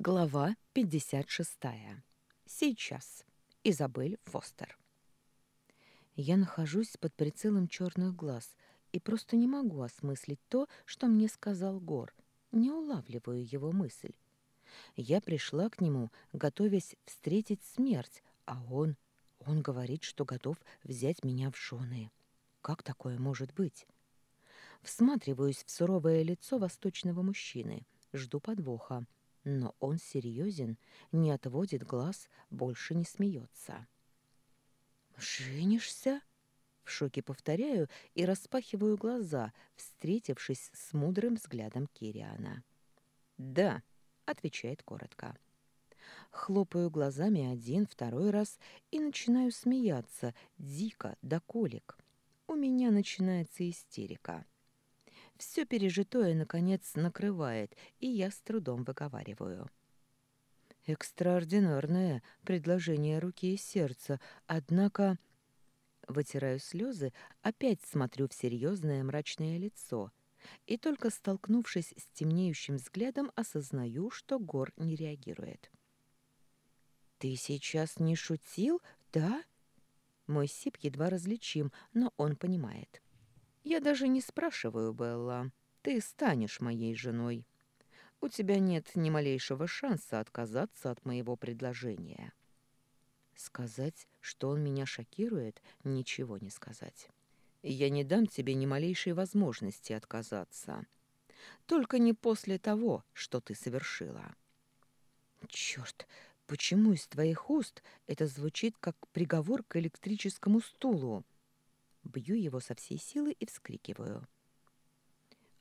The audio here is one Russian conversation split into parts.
Глава 56. Сейчас. Изабель Фостер. Я нахожусь под прицелом черных глаз и просто не могу осмыслить то, что мне сказал Гор. Не улавливаю его мысль. Я пришла к нему, готовясь встретить смерть, а он... Он говорит, что готов взять меня в жены. Как такое может быть? Всматриваюсь в суровое лицо восточного мужчины. Жду подвоха но он серьезен, не отводит глаз, больше не смеется. «Женишься?» В шоке повторяю и распахиваю глаза, встретившись с мудрым взглядом Кириана. «Да», — отвечает коротко. Хлопаю глазами один, второй раз и начинаю смеяться, дико, до колик. У меня начинается истерика. Все пережитое, наконец, накрывает, и я с трудом выговариваю. Экстраординарное предложение руки и сердца, однако... Вытираю слезы, опять смотрю в серьезное мрачное лицо, и только столкнувшись с темнеющим взглядом, осознаю, что Гор не реагирует. «Ты сейчас не шутил, да?» Мой сип едва различим, но он понимает. Я даже не спрашиваю, Белла. Ты станешь моей женой. У тебя нет ни малейшего шанса отказаться от моего предложения. Сказать, что он меня шокирует, ничего не сказать. Я не дам тебе ни малейшей возможности отказаться. Только не после того, что ты совершила. Черт, почему из твоих уст это звучит как приговор к электрическому стулу? Бью его со всей силы и вскрикиваю.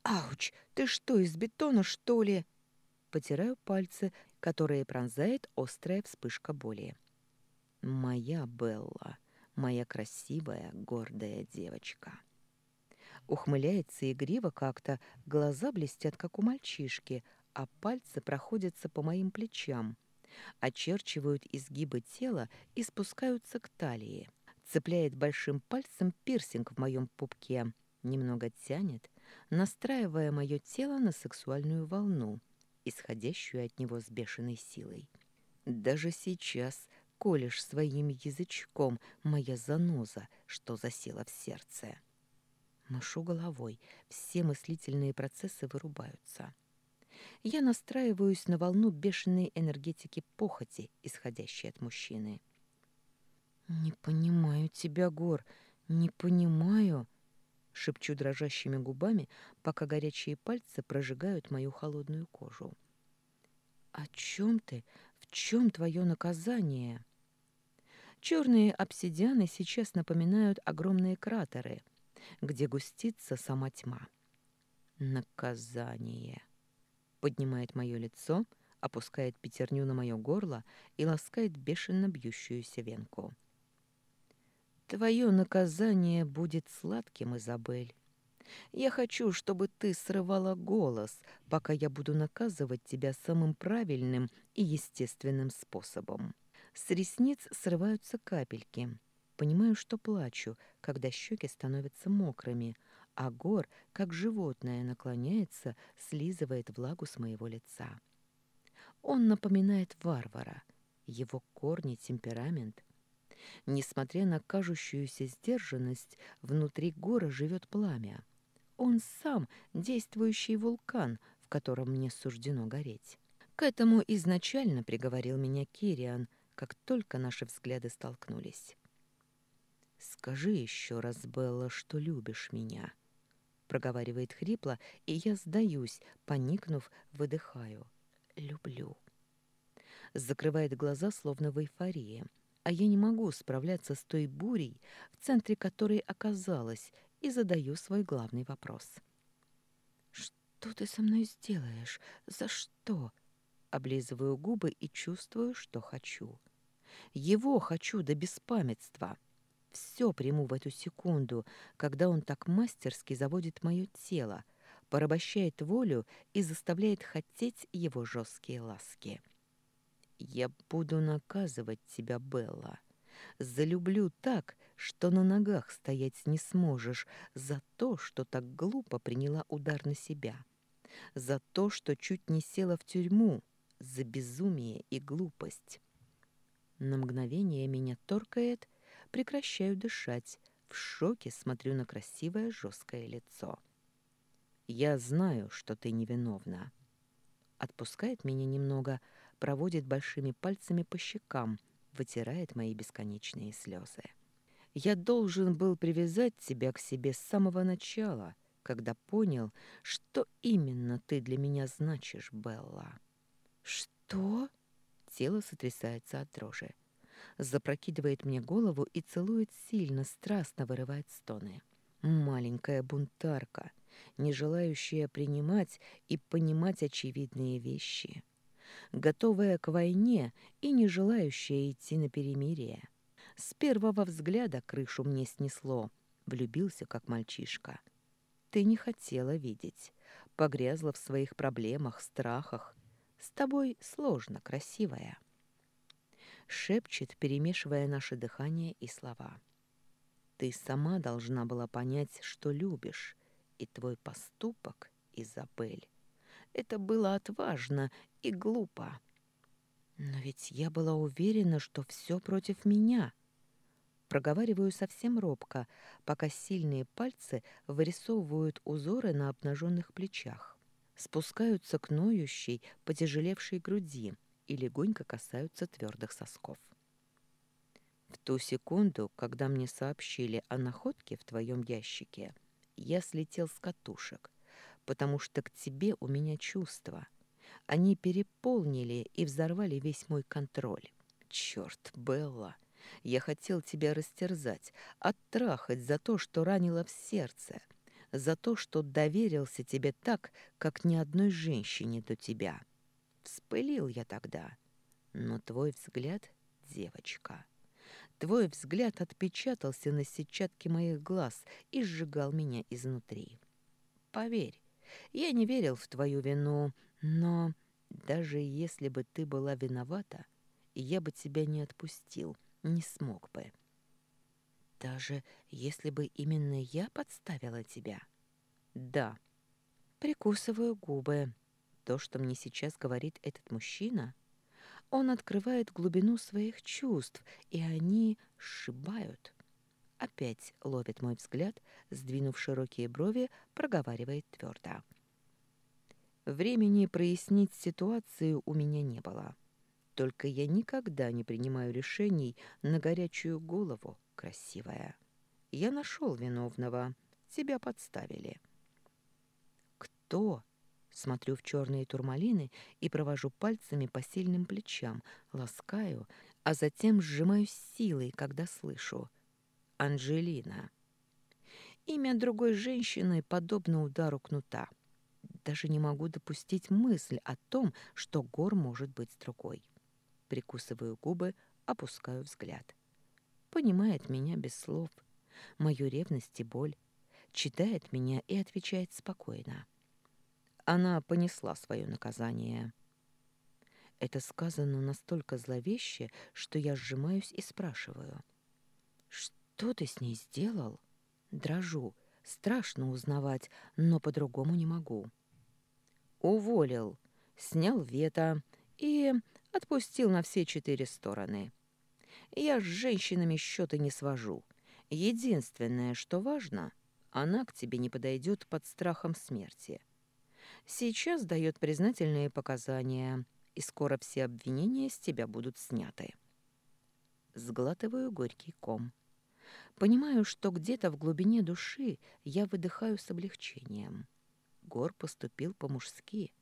«Ауч! Ты что, из бетона, что ли?» Потираю пальцы, которые пронзает острая вспышка боли. «Моя Белла, моя красивая, гордая девочка». Ухмыляется игриво как-то, глаза блестят, как у мальчишки, а пальцы проходятся по моим плечам, очерчивают изгибы тела и спускаются к талии цепляет большим пальцем пирсинг в моем пупке, немного тянет, настраивая мое тело на сексуальную волну, исходящую от него с бешеной силой. Даже сейчас колешь своим язычком моя заноза, что засела в сердце. Машу головой, все мыслительные процессы вырубаются. Я настраиваюсь на волну бешеной энергетики похоти, исходящей от мужчины. «Не понимаю тебя, Гор, не понимаю», — шепчу дрожащими губами, пока горячие пальцы прожигают мою холодную кожу. «О чем ты? В чем твое наказание?» Черные обсидианы сейчас напоминают огромные кратеры, где густится сама тьма. «Наказание!» — поднимает мое лицо, опускает пятерню на мое горло и ласкает бешено бьющуюся венку. Твое наказание будет сладким, Изабель. Я хочу, чтобы ты срывала голос, пока я буду наказывать тебя самым правильным и естественным способом. С ресниц срываются капельки. Понимаю, что плачу, когда щеки становятся мокрыми, а гор, как животное, наклоняется, слизывает влагу с моего лица. Он напоминает варвара. Его корни, темперамент Несмотря на кажущуюся сдержанность, внутри гора живет пламя. Он сам действующий вулкан, в котором мне суждено гореть. К этому изначально приговорил меня Кириан, как только наши взгляды столкнулись. «Скажи еще раз, Белла, что любишь меня», — проговаривает хрипло, и я сдаюсь, поникнув, выдыхаю. «Люблю». Закрывает глаза, словно в эйфории а я не могу справляться с той бурей, в центре которой оказалась, и задаю свой главный вопрос. «Что ты со мной сделаешь? За что?» Облизываю губы и чувствую, что хочу. Его хочу до беспамятства. Все приму в эту секунду, когда он так мастерски заводит мое тело, порабощает волю и заставляет хотеть его жесткие ласки. Я буду наказывать тебя, Белла. Залюблю так, что на ногах стоять не сможешь за то, что так глупо приняла удар на себя. За то, что чуть не села в тюрьму. за безумие и глупость. На мгновение меня торкает, прекращаю дышать, в шоке смотрю на красивое жесткое лицо. «Я знаю, что ты невиновна». Отпускает меня немного, проводит большими пальцами по щекам, вытирает мои бесконечные слезы. «Я должен был привязать тебя к себе с самого начала», когда понял, что именно ты для меня значишь, Белла. Что? Тело сотрясается от дрожи. Запрокидывает мне голову и целует сильно, страстно вырывает стоны. Маленькая бунтарка, не желающая принимать и понимать очевидные вещи. Готовая к войне и не желающая идти на перемирие. С первого взгляда крышу мне снесло. Влюбился, как мальчишка. Ты не хотела видеть. Погрязла в своих проблемах, страхах. С тобой сложно, красивая. Шепчет, перемешивая наше дыхание и слова. Ты сама должна была понять, что любишь, и твой поступок, Изабель, это было отважно и глупо. Но ведь я была уверена, что все против меня — Проговариваю совсем робко, пока сильные пальцы вырисовывают узоры на обнаженных плечах, спускаются к ноющей, потяжелевшей груди и легонько касаются твердых сосков. В ту секунду, когда мне сообщили о находке в твоем ящике, я слетел с катушек, потому что к тебе у меня чувства. Они переполнили и взорвали весь мой контроль. Черт, Белла! Я хотел тебя растерзать, оттрахать за то, что ранило в сердце, за то, что доверился тебе так, как ни одной женщине до тебя. Вспылил я тогда, но твой взгляд, девочка, твой взгляд отпечатался на сетчатке моих глаз и сжигал меня изнутри. Поверь, я не верил в твою вину, но даже если бы ты была виновата, я бы тебя не отпустил» не смог бы. Даже если бы именно я подставила тебя? Да. Прикусываю губы. То, что мне сейчас говорит этот мужчина, он открывает глубину своих чувств, и они сшибают. Опять ловит мой взгляд, сдвинув широкие брови, проговаривает твердо. Времени прояснить ситуацию у меня не было. Только я никогда не принимаю решений на горячую голову, красивая. Я нашел виновного. Тебя подставили. Кто? Смотрю в черные турмалины и провожу пальцами по сильным плечам, ласкаю, а затем сжимаю силой, когда слышу. Анжелина. Имя другой женщины подобно удару кнута. Даже не могу допустить мысль о том, что Гор может быть с другой. Прикусываю губы, опускаю взгляд. Понимает меня без слов. Мою ревность и боль. Читает меня и отвечает спокойно. Она понесла свое наказание. Это сказано настолько зловеще, что я сжимаюсь и спрашиваю. «Что ты с ней сделал?» Дрожу. Страшно узнавать, но по-другому не могу. Уволил, снял вето и Отпустил на все четыре стороны. Я с женщинами счеты не свожу. Единственное, что важно, она к тебе не подойдет под страхом смерти. Сейчас дает признательные показания, и скоро все обвинения с тебя будут сняты. Сглатываю горький ком. Понимаю, что где-то в глубине души я выдыхаю с облегчением. Гор поступил по-мужски —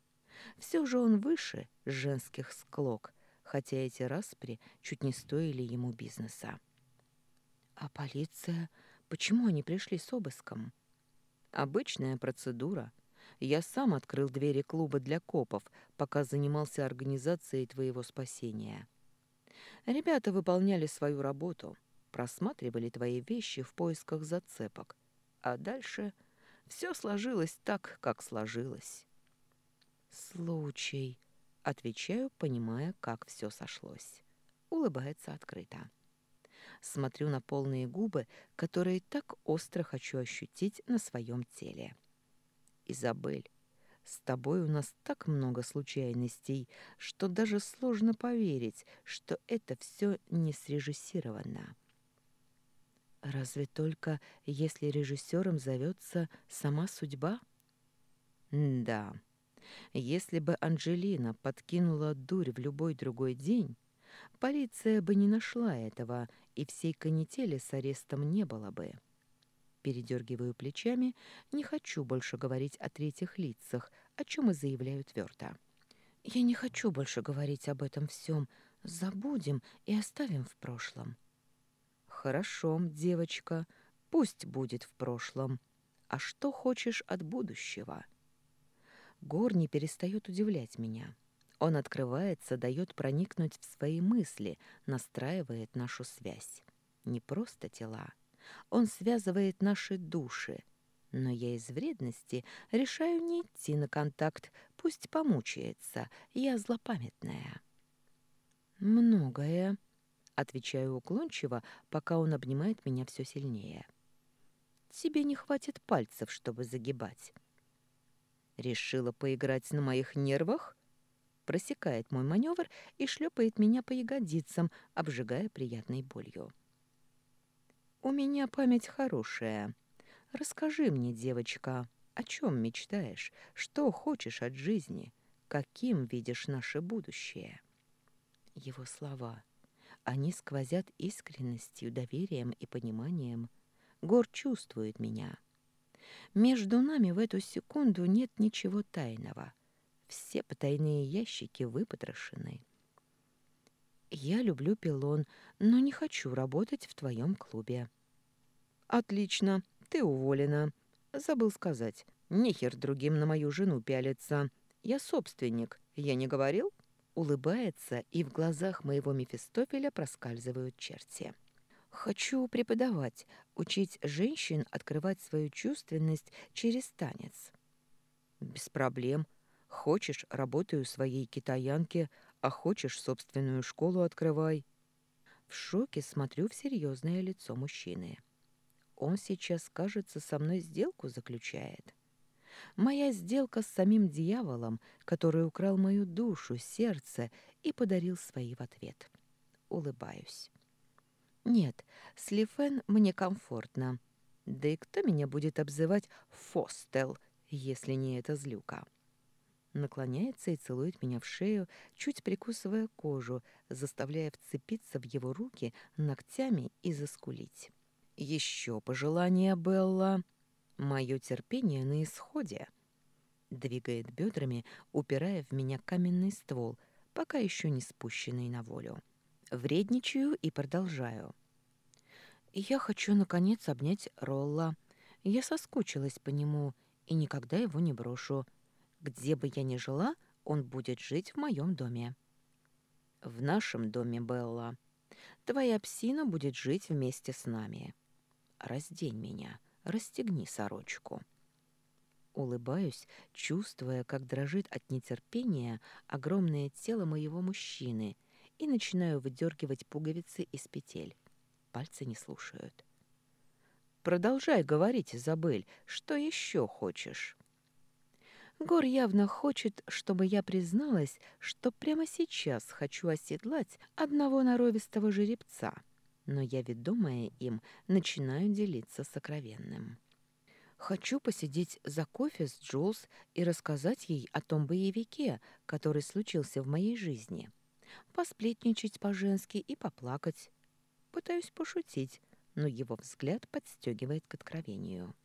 все же он выше женских склок, хотя эти распри чуть не стоили ему бизнеса. А полиция? Почему они пришли с обыском? Обычная процедура. Я сам открыл двери клуба для копов, пока занимался организацией твоего спасения. Ребята выполняли свою работу, просматривали твои вещи в поисках зацепок, а дальше все сложилось так, как сложилось. «Случай», — отвечаю, понимая, как все сошлось. Улыбается открыто. Смотрю на полные губы, которые так остро хочу ощутить на своем теле. «Изабель, С тобой у нас так много случайностей, что даже сложно поверить, что это все не срежиссировано. Разве только если режиссером зовется сама судьба? да. Если бы Анжелина подкинула дурь в любой другой день, полиция бы не нашла этого, и всей канители с арестом не было бы. Передергиваю плечами, не хочу больше говорить о третьих лицах, о чем и заявляю твердо. Я не хочу больше говорить об этом всем. Забудем и оставим в прошлом. Хорошо, девочка, пусть будет в прошлом. А что хочешь от будущего? Гор не перестает удивлять меня. Он открывается, дает проникнуть в свои мысли, настраивает нашу связь. Не просто тела. Он связывает наши души. Но я из вредности решаю не идти на контакт, пусть помучается, я злопамятная. «Многое», — отвечаю уклончиво, пока он обнимает меня все сильнее. «Тебе не хватит пальцев, чтобы загибать». Решила поиграть на моих нервах? Просекает мой маневр и шлепает меня по ягодицам, обжигая приятной болью. У меня память хорошая. Расскажи мне, девочка, о чем мечтаешь, что хочешь от жизни, каким видишь наше будущее? Его слова. Они сквозят искренностью, доверием и пониманием. Гор чувствует меня. Между нами в эту секунду нет ничего тайного. Все потайные ящики выпотрошены. Я люблю пилон, но не хочу работать в твоем клубе. Отлично, ты уволена. Забыл сказать. Нехер другим на мою жену пялиться. Я собственник. Я не говорил? Улыбается, и в глазах моего Мефистофеля проскальзывают черти. Хочу преподавать, учить женщин открывать свою чувственность через танец. Без проблем. Хочешь, работаю своей китаянке, а хочешь, собственную школу открывай. В шоке смотрю в серьезное лицо мужчины. Он сейчас, кажется, со мной сделку заключает. Моя сделка с самим дьяволом, который украл мою душу, сердце и подарил свои в ответ. Улыбаюсь. Нет, с Лифен мне комфортно. Да и кто меня будет обзывать Фостел, если не эта злюка? Наклоняется и целует меня в шею, чуть прикусывая кожу, заставляя вцепиться в его руки ногтями и заскулить. Еще пожелание, Белла. Мое терпение на исходе. Двигает бедрами, упирая в меня каменный ствол, пока еще не спущенный на волю. Вредничаю и продолжаю. Я хочу, наконец, обнять Ролла. Я соскучилась по нему и никогда его не брошу. Где бы я ни жила, он будет жить в моем доме. В нашем доме, Белла. Твоя псина будет жить вместе с нами. Раздень меня, расстегни сорочку. Улыбаюсь, чувствуя, как дрожит от нетерпения огромное тело моего мужчины, и начинаю выдергивать пуговицы из петель. Пальцы не слушают. «Продолжай говорить, Изабель, что еще хочешь?» Гор явно хочет, чтобы я призналась, что прямо сейчас хочу оседлать одного норовистого жеребца, но я, ведомая им, начинаю делиться сокровенным. Хочу посидеть за кофе с Джулс и рассказать ей о том боевике, который случился в моей жизни — посплетничать по-женски и поплакать. Пытаюсь пошутить, но его взгляд подстегивает к откровению.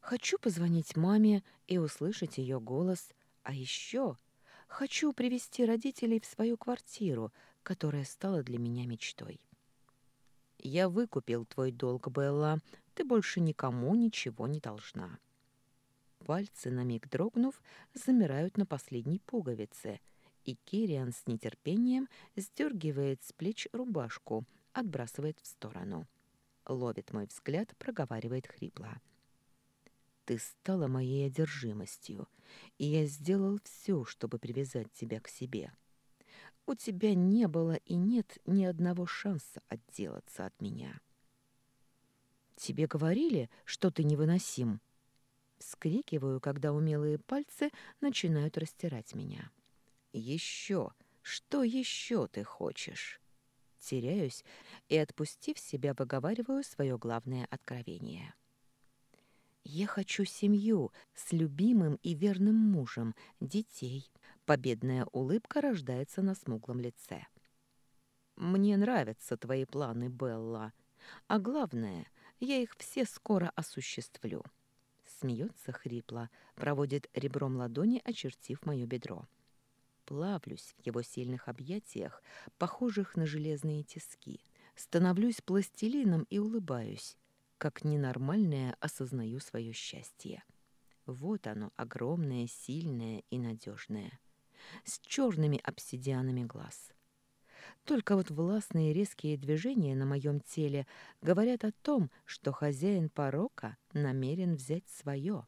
Хочу позвонить маме и услышать ее голос, а еще хочу привести родителей в свою квартиру, которая стала для меня мечтой. «Я выкупил твой долг, Белла. Ты больше никому ничего не должна». Пальцы, на миг дрогнув, замирают на последней пуговице — и Кириан с нетерпением сдергивает с плеч рубашку, отбрасывает в сторону. Ловит мой взгляд, проговаривает хрипло. «Ты стала моей одержимостью, и я сделал все, чтобы привязать тебя к себе. У тебя не было и нет ни одного шанса отделаться от меня». «Тебе говорили, что ты невыносим?» Вскрикиваю, когда умелые пальцы начинают растирать меня. «Еще! Что еще ты хочешь?» Теряюсь и, отпустив себя, выговариваю свое главное откровение. «Я хочу семью с любимым и верным мужем, детей». Победная улыбка рождается на смуглом лице. «Мне нравятся твои планы, Белла. А главное, я их все скоро осуществлю». Смеется хрипло, проводит ребром ладони, очертив мое бедро. Плавлюсь в его сильных объятиях, похожих на железные тиски. Становлюсь пластилином и улыбаюсь, как ненормальное осознаю свое счастье. Вот оно, огромное, сильное и надежное, с черными обсидианами глаз. Только вот властные резкие движения на моем теле говорят о том, что хозяин порока намерен взять свое.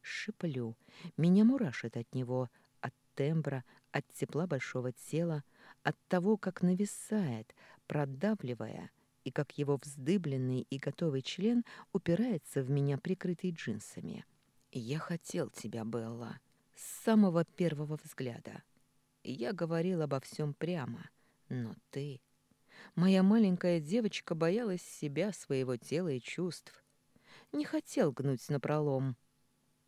Шиплю, меня мурашит от него, от тембра, от тепла большого тела, от того, как нависает, продавливая, и как его вздыбленный и готовый член упирается в меня, прикрытый джинсами. «Я хотел тебя, Белла, с самого первого взгляда. Я говорил обо всем прямо, но ты...» Моя маленькая девочка боялась себя, своего тела и чувств. Не хотел гнуть напролом.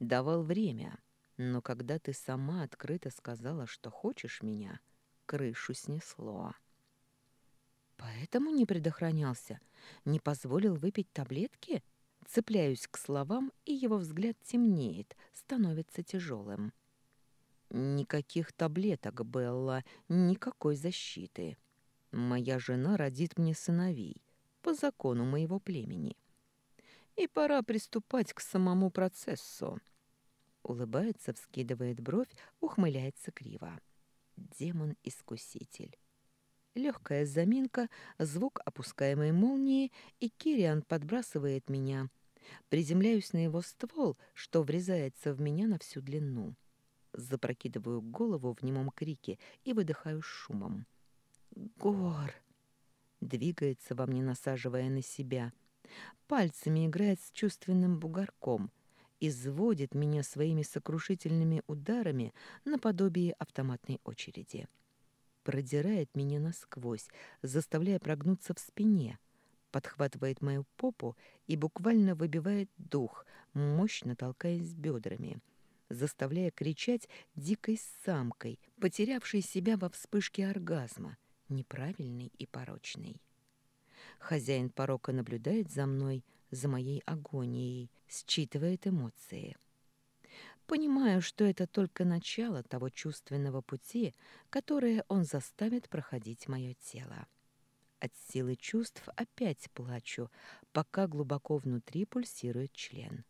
Давал время. Но когда ты сама открыто сказала, что хочешь меня, крышу снесло. Поэтому не предохранялся, не позволил выпить таблетки? Цепляюсь к словам, и его взгляд темнеет, становится тяжелым. Никаких таблеток, Белла, никакой защиты. Моя жена родит мне сыновей по закону моего племени. И пора приступать к самому процессу. Улыбается, вскидывает бровь, ухмыляется криво. Демон-искуситель. Легкая заминка, звук опускаемой молнии, и Кириан подбрасывает меня. Приземляюсь на его ствол, что врезается в меня на всю длину. Запрокидываю голову в немом крике и выдыхаю шумом. «Гор!» Двигается во мне, насаживая на себя. Пальцами играет с чувственным бугорком. Изводит меня своими сокрушительными ударами наподобие автоматной очереди продирает меня насквозь, заставляя прогнуться в спине, подхватывает мою попу и буквально выбивает дух, мощно толкаясь бедрами, заставляя кричать дикой самкой, потерявшей себя во вспышке оргазма, неправильный и порочный. Хозяин порока наблюдает за мной, за моей агонией, считывает эмоции — Понимаю, что это только начало того чувственного пути, которое он заставит проходить мое тело. От силы чувств опять плачу, пока глубоко внутри пульсирует член.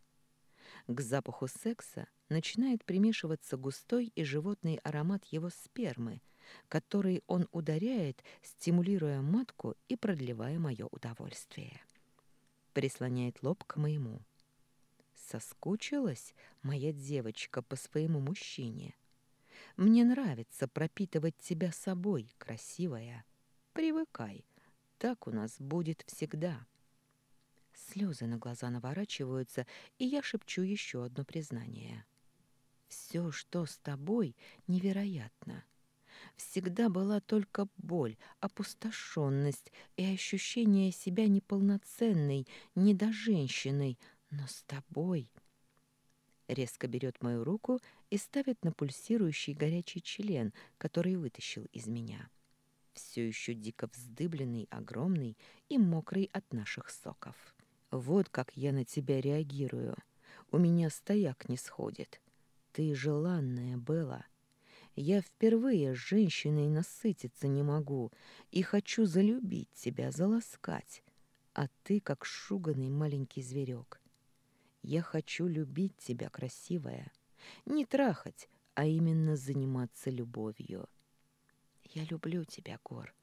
К запаху секса начинает примешиваться густой и животный аромат его спермы, который он ударяет, стимулируя матку и продлевая мое удовольствие. Прислоняет лоб к моему. Соскучилась моя девочка по своему мужчине. Мне нравится пропитывать тебя собой, красивая. Привыкай, так у нас будет всегда. Слезы на глаза наворачиваются, и я шепчу еще одно признание. Все, что с тобой, невероятно. Всегда была только боль, опустошенность и ощущение себя неполноценной, недоженщиной, но с тобой... Резко берет мою руку и ставит на пульсирующий горячий член, который вытащил из меня. Все еще дико вздыбленный, огромный и мокрый от наших соков. Вот как я на тебя реагирую. У меня стояк не сходит. Ты желанная, Белла. Я впервые с женщиной насытиться не могу и хочу залюбить тебя, заласкать. А ты как шуганный маленький зверек. Я хочу любить тебя, красивая. Не трахать, а именно заниматься любовью. Я люблю тебя, Гор,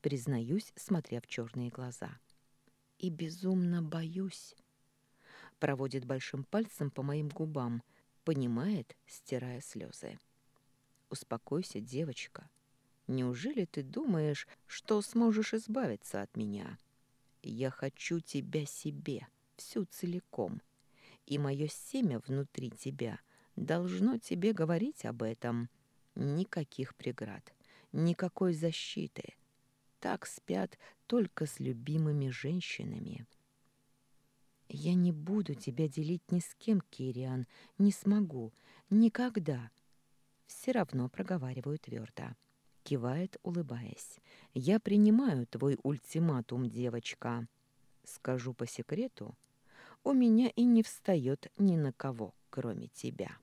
признаюсь, смотря в черные глаза. И безумно боюсь. Проводит большим пальцем по моим губам, понимает, стирая слезы. Успокойся, девочка. Неужели ты думаешь, что сможешь избавиться от меня? Я хочу тебя себе, всю целиком И мое семя внутри тебя должно тебе говорить об этом. Никаких преград, никакой защиты. Так спят только с любимыми женщинами. Я не буду тебя делить ни с кем, Кириан, не смогу, никогда. Все равно проговариваю твердо. Кивает, улыбаясь. Я принимаю твой ультиматум, девочка. Скажу по секрету, у меня и не встает ни на кого, кроме тебя.